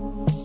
Oh.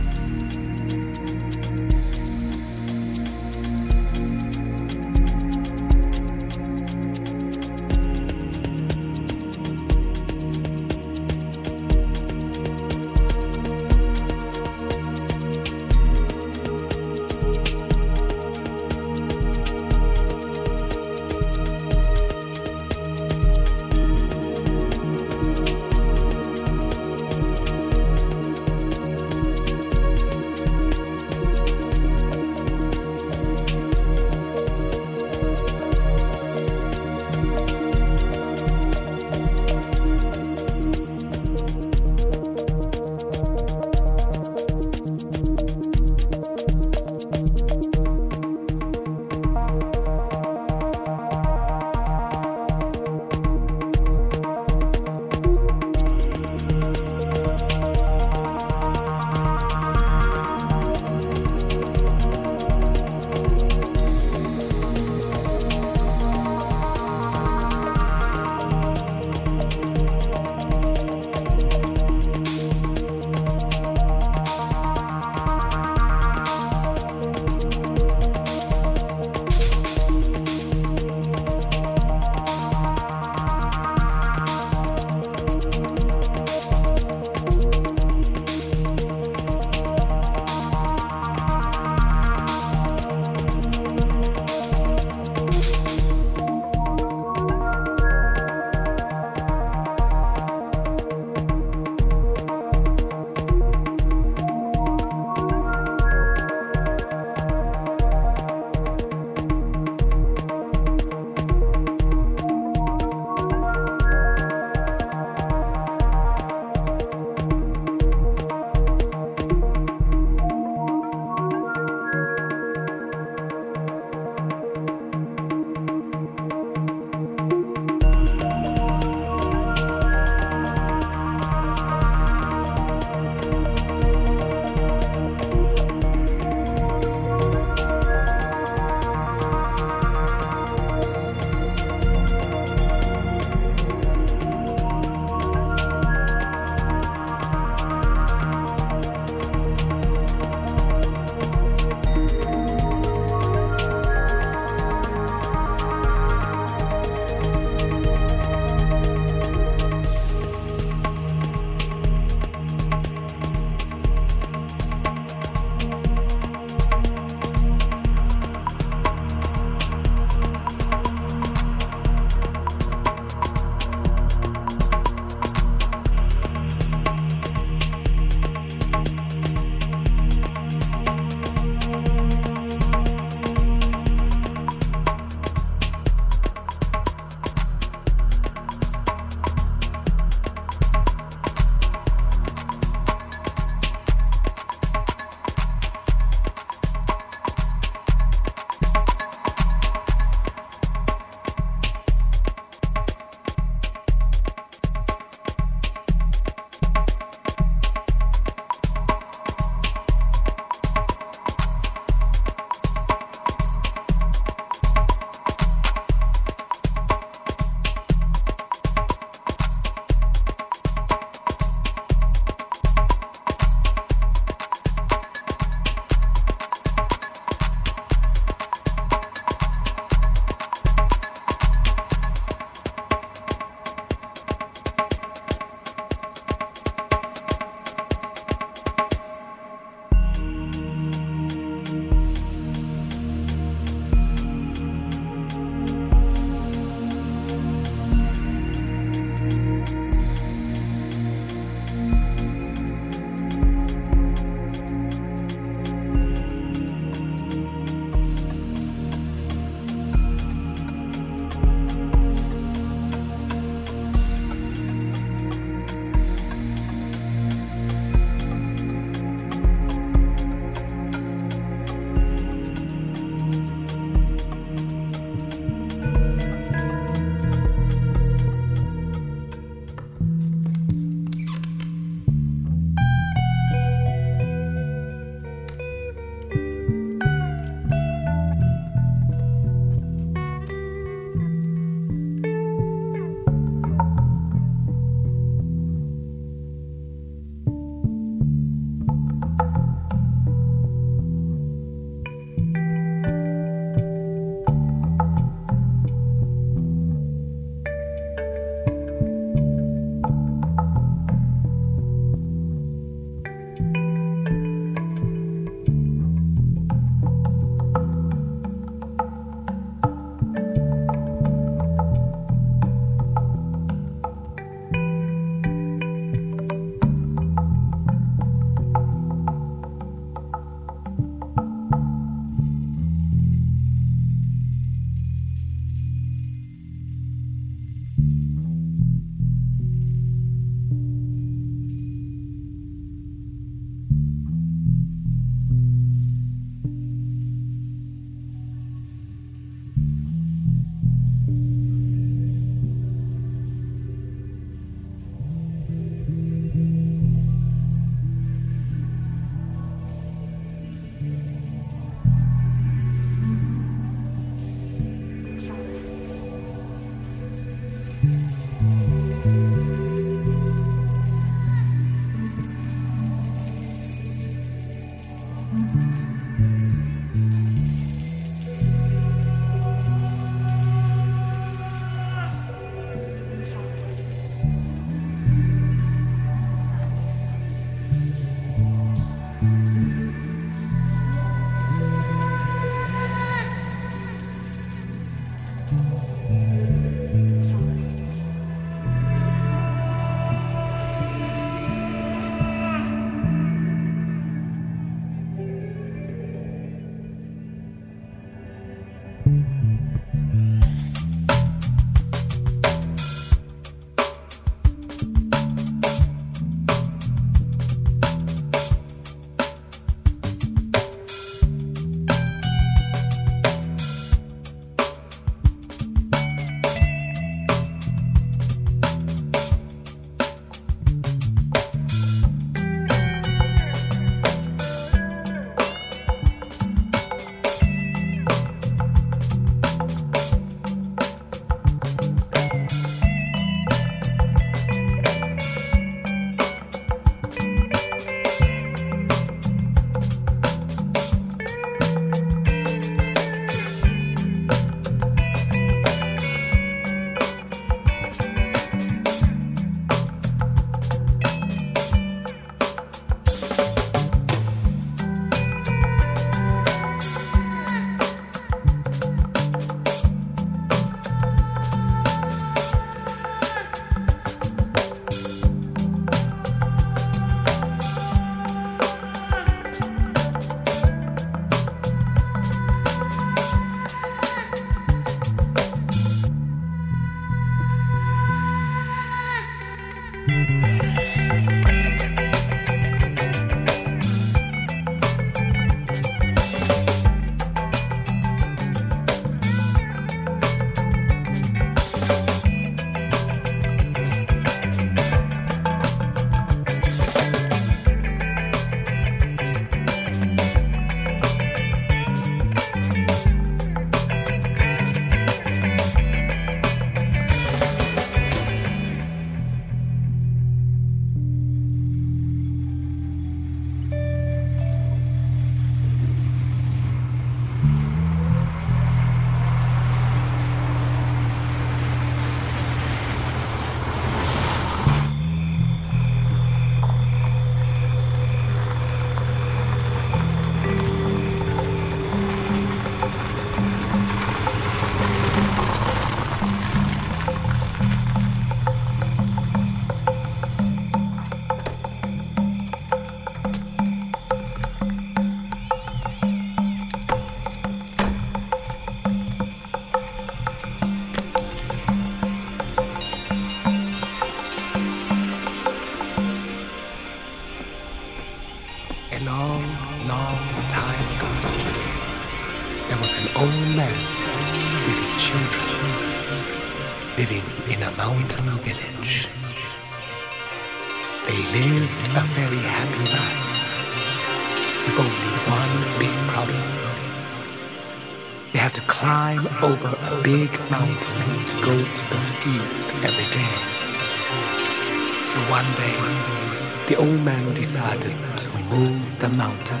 The old man decided to move the mountain.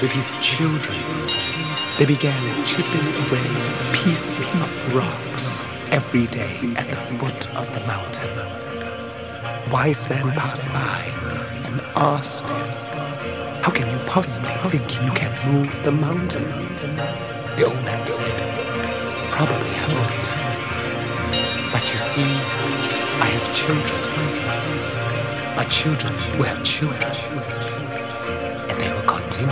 With his children, they began chipping away pieces of rocks every day at the foot of the mountain. Wise man passed by and asked him, How can you possibly think you can move the mountain? The old man said, Probably I won't. But you see, I have children. My children have children. And they will continue.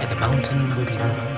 And the mountain will be moved.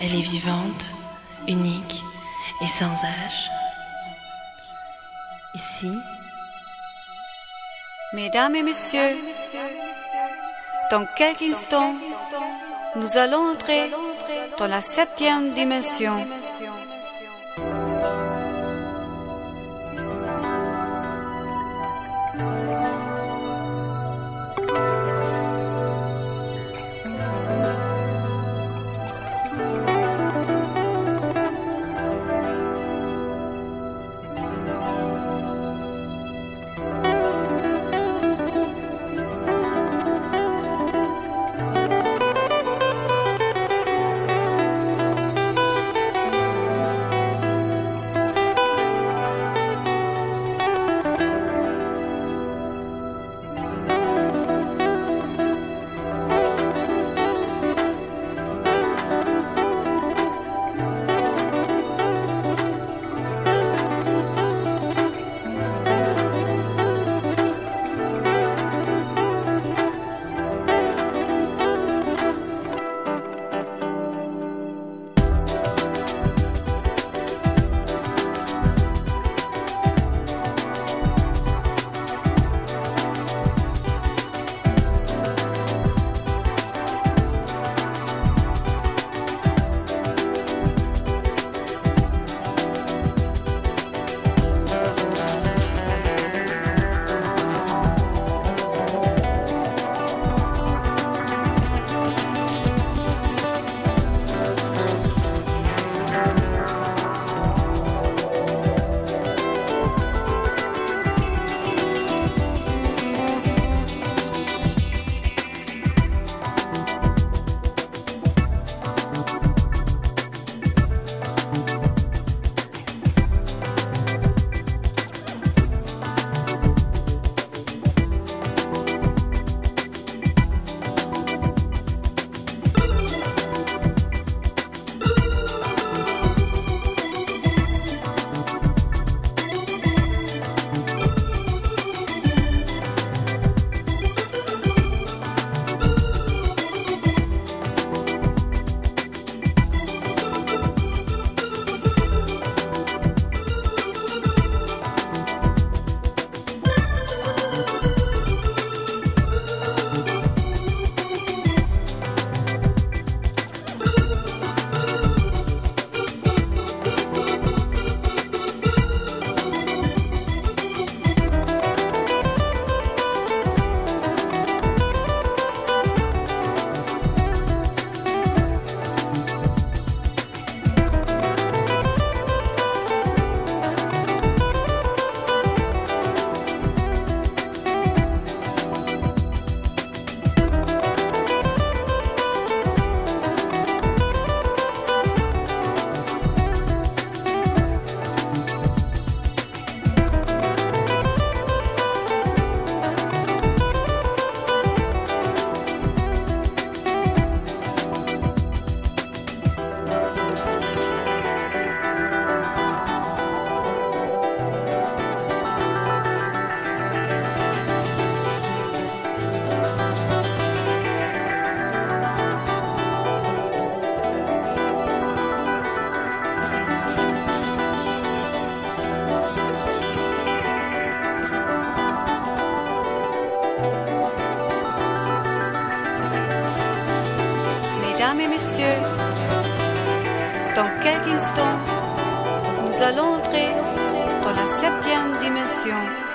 Elle est vivante, unique et sans âge. Ici, Mesdames et messieurs, dans quelques instants, nous allons entrer dans la septième dimension. Mesdames et messieurs, dans quelques instants, nous allons entrer dans la septième dimension.